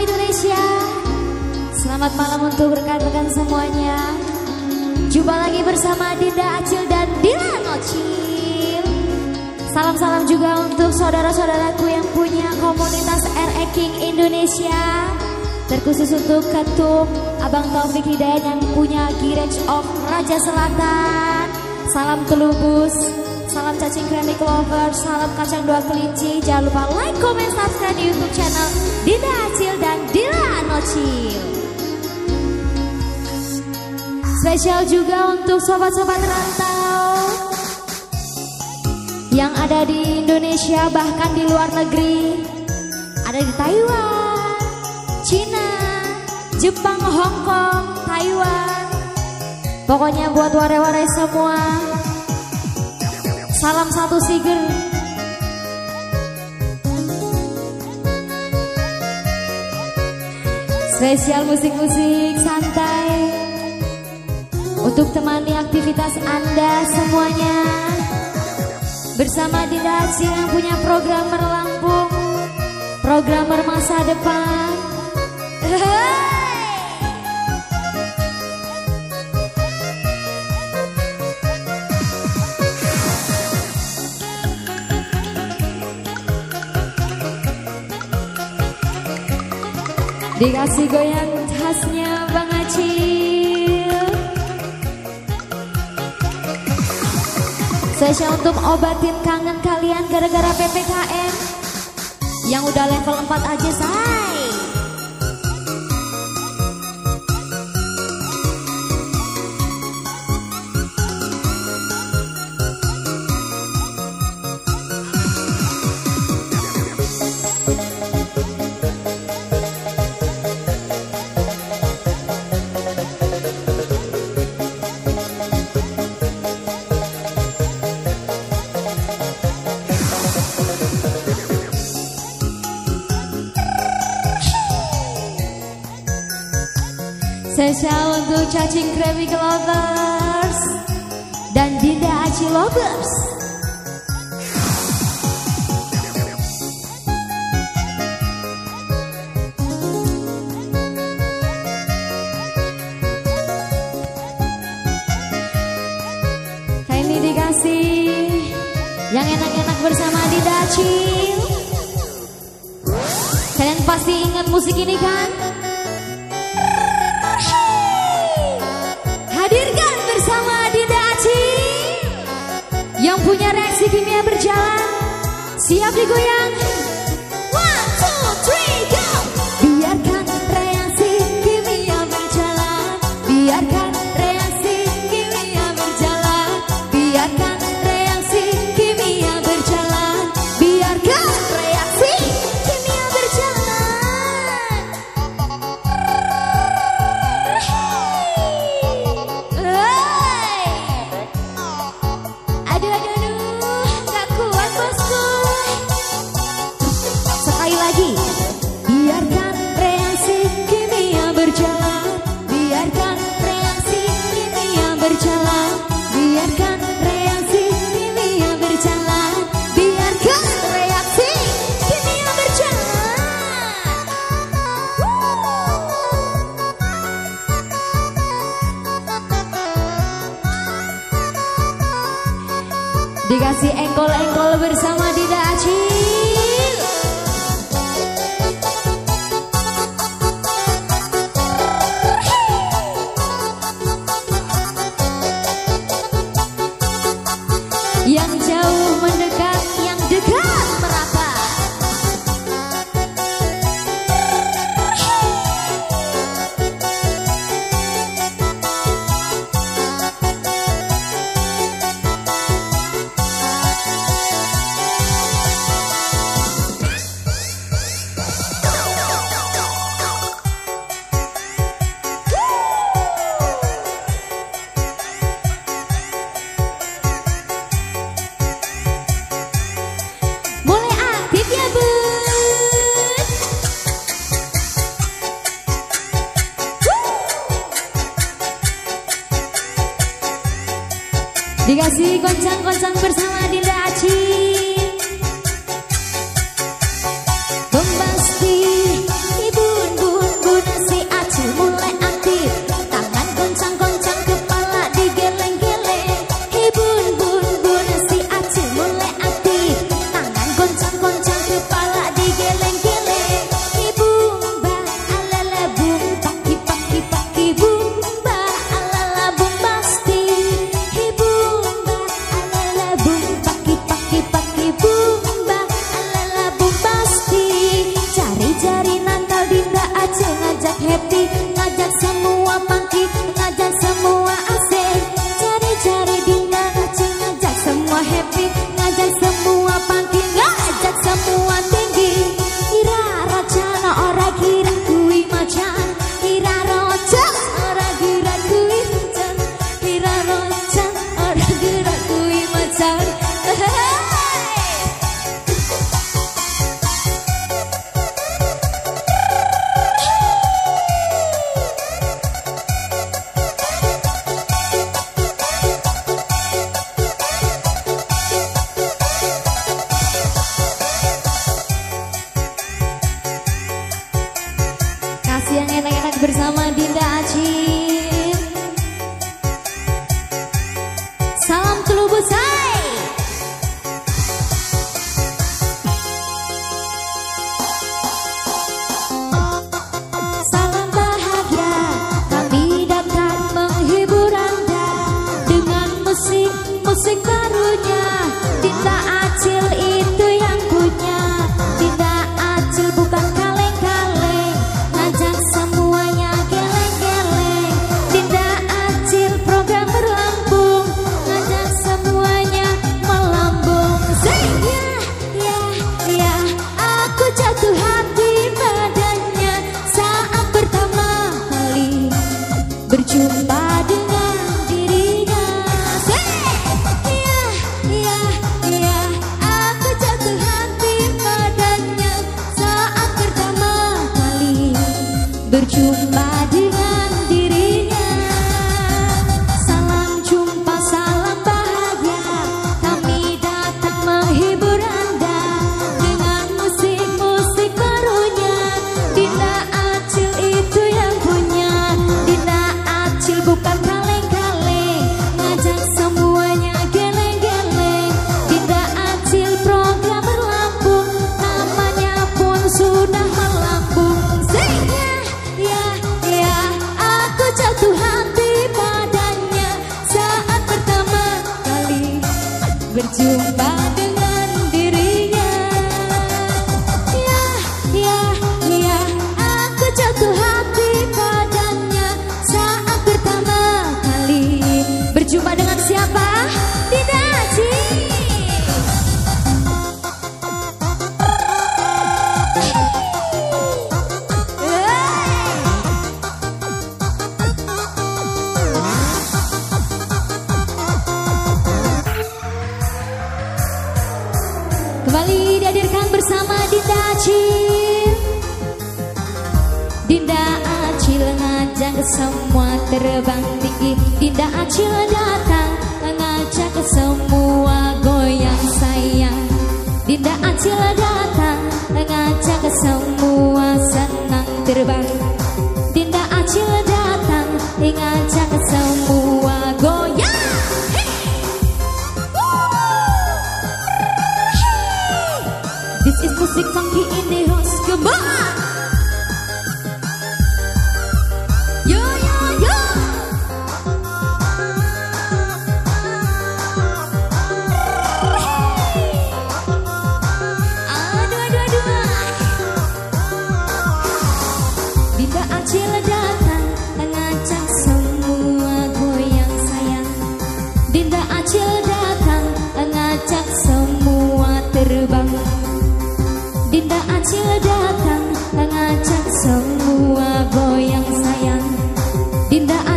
Indonesia. Selamat malam untuk rekan-rekan semuanya. Jumpa lagi bersama Dinda Acil dan Dila Nocil Salam-salam juga untuk saudara-saudaraku yang punya komunitas RE King Indonesia. Terkhusus untuk Ketum Abang Taufik Hidayat yang punya Garage of Raja Selatan. Salam Telubus Salam cacing kremi clover, salam kacang dua kelinci. Jangan lupa like, comment, subscribe di YouTube channel Dinda Acil dan Dila Nocil. Spesial juga untuk sobat-sobat rantau yang ada di Indonesia bahkan di luar negeri. Ada di Taiwan, Cina, Jepang, Hong Kong, Taiwan. Pokoknya buat ware-ware semua Salam satu siger Spesial musik-musik santai Untuk temani aktivitas Anda semuanya. Bersama Dinda Aci yang punya programmer Lampung Programmer masa depan Dikasih goyang khasnya Bang Acil. Spesial untuk obatin kangen kalian gara-gara PPKM Yang udah level 4 aja say Cacing kremi lovers dan Dinda Aci lovers. Yang enak-enak bersama Dinda Aci. Kalian pasti ingat musik ini kan? Kimia berjalan. Siap digoyang Dinda Acil datang mengajak semua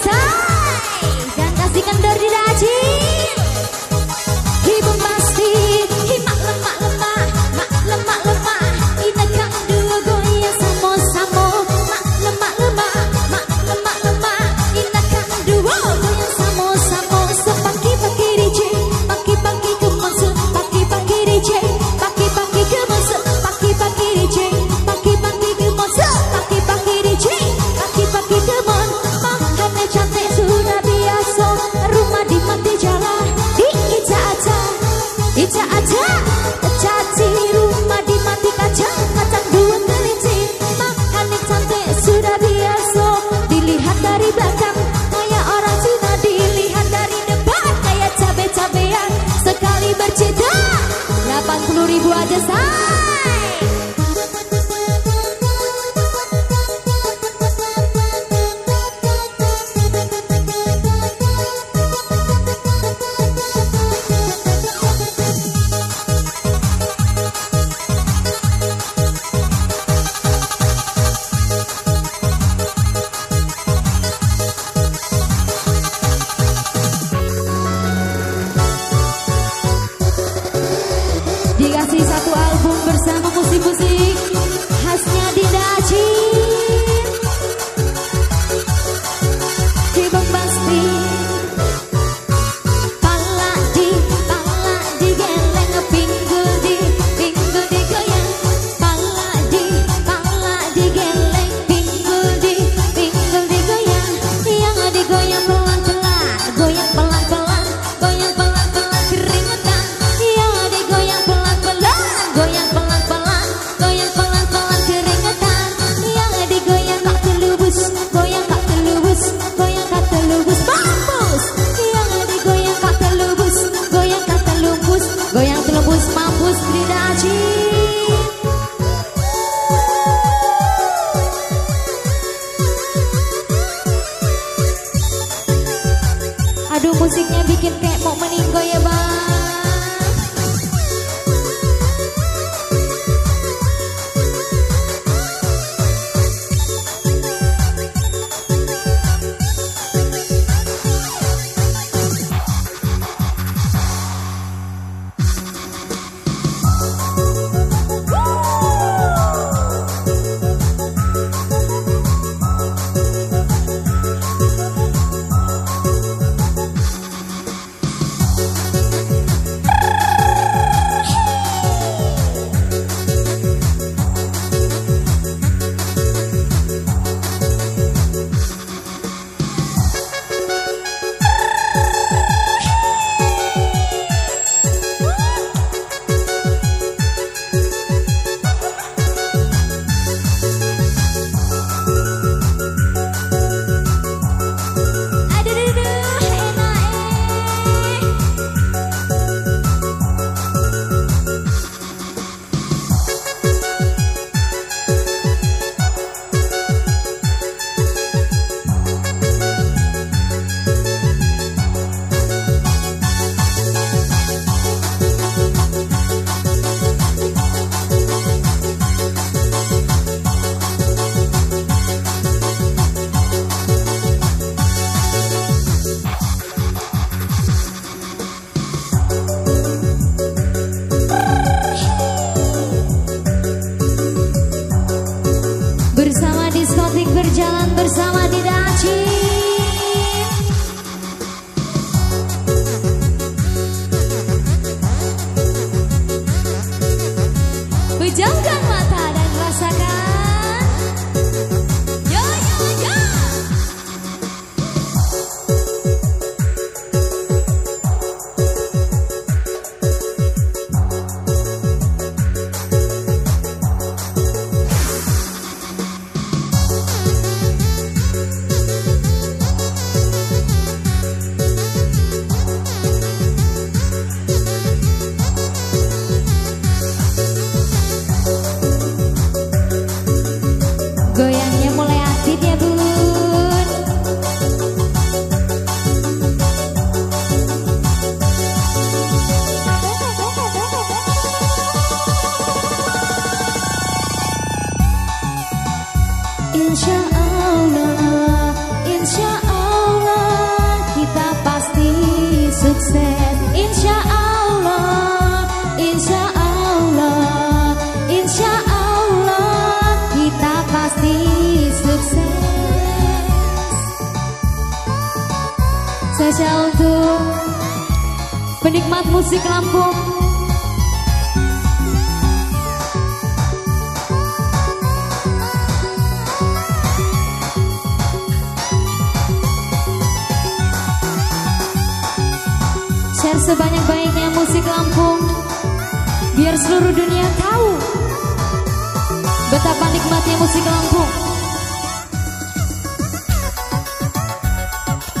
Dikasih Pejamkan mata dan rasakan. Musik Lampung Share sebanyak-banyaknya musik Lampung Biar seluruh dunia tahu Betapa nikmatnya musik Lampung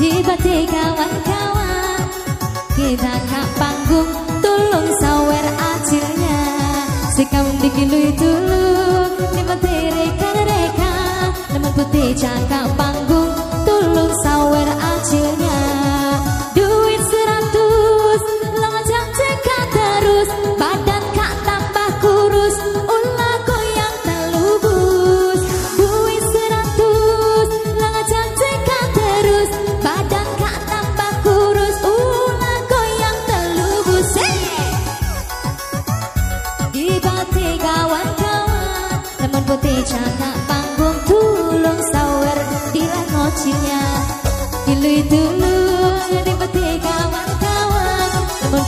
Di batik kawan-kawan Kita ke panggung Tulung sawer acilnya Sikam dikilu dulu Di batik reka-reka Namun putih cakap panggung Tulung sawer acilnya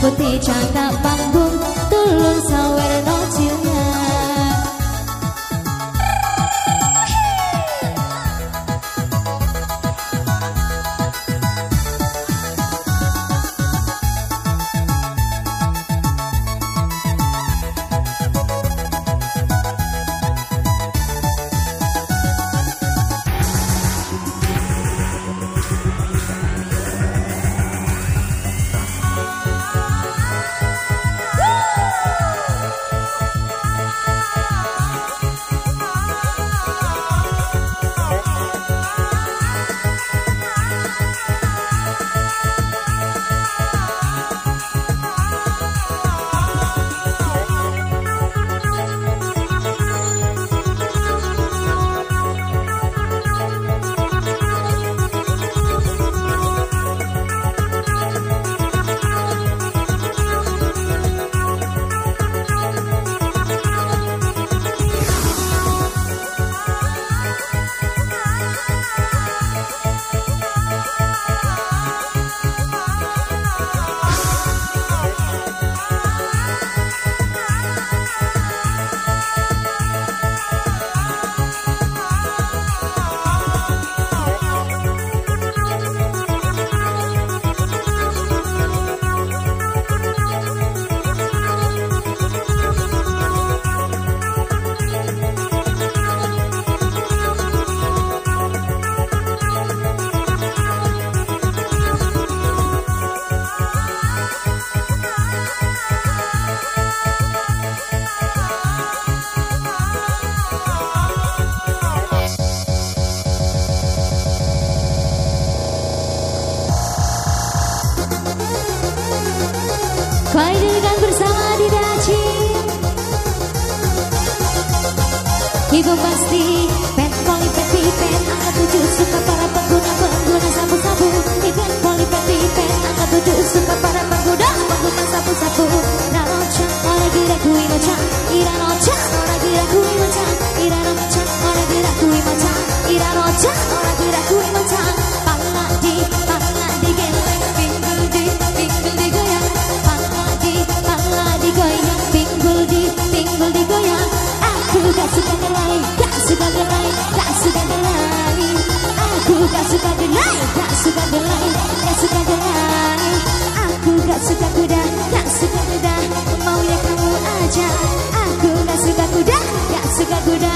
putih cakap panggung tulung sawer Kembali bersama di Daci Ibu pasti Pet poli pet pipet Angka tujuh suka suka kuda, tak suka kuda. Maunya kamu aja Aku gak suka kuda, gak suka kuda.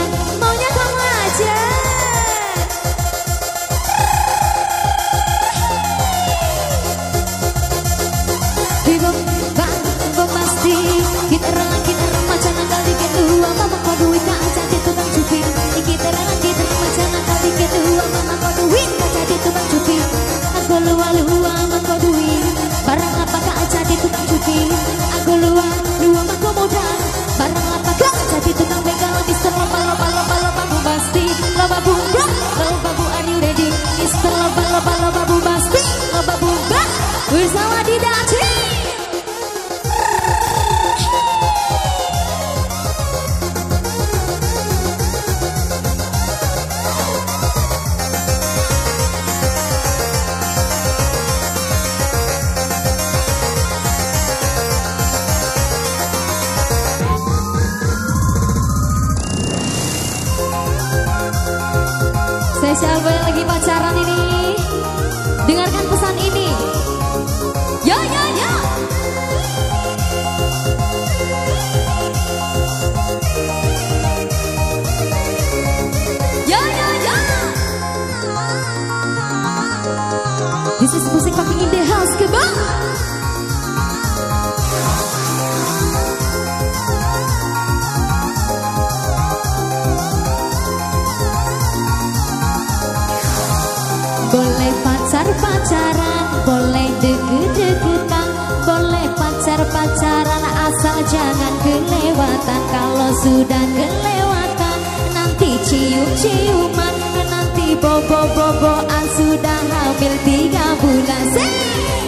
Siapa yang lagi pacaran ini pacar-pacaran Boleh deket-deketan Boleh pacar-pacaran Asal jangan kelewatan Kalau sudah kelewatan Nanti cium-ciuman Nanti bobo-boboan Sudah hamil tiga bulan Say!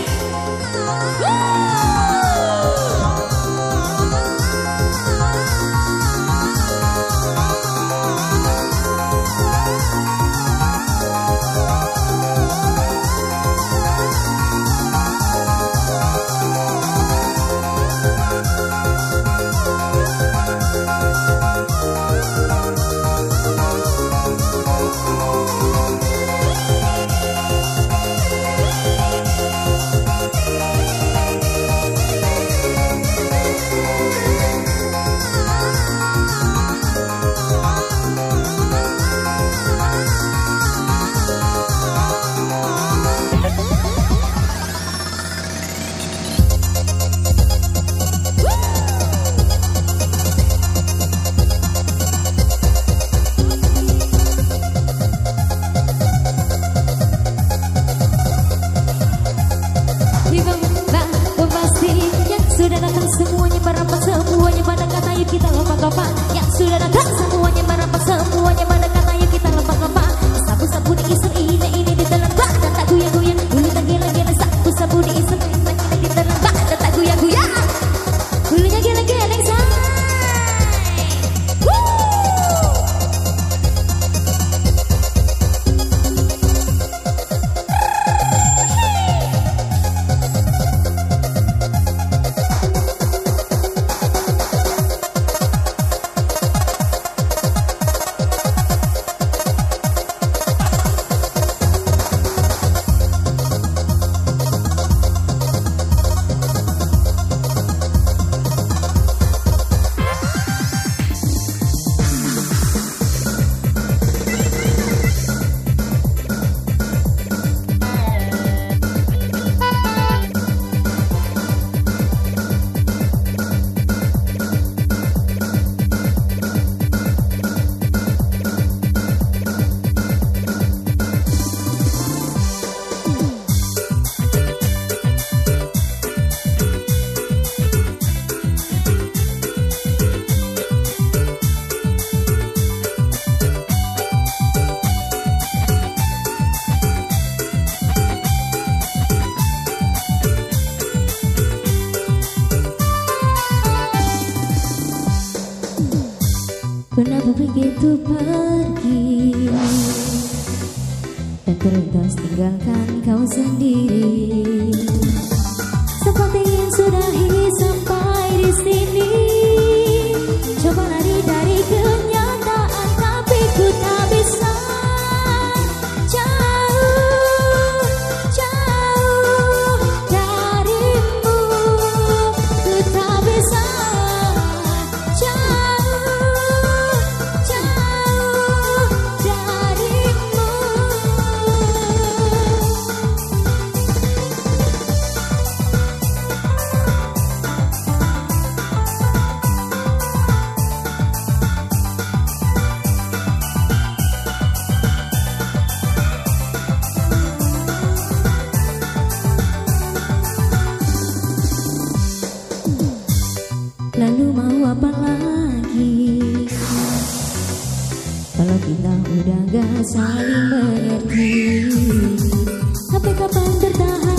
Kenapa begitu pergi? Dan terus tinggalkan kau sendiri. Seperti yang sudah sampai di sini. Coba apa lagi? Kalau kita udah gak saling mengerti Sampai kapan bertahan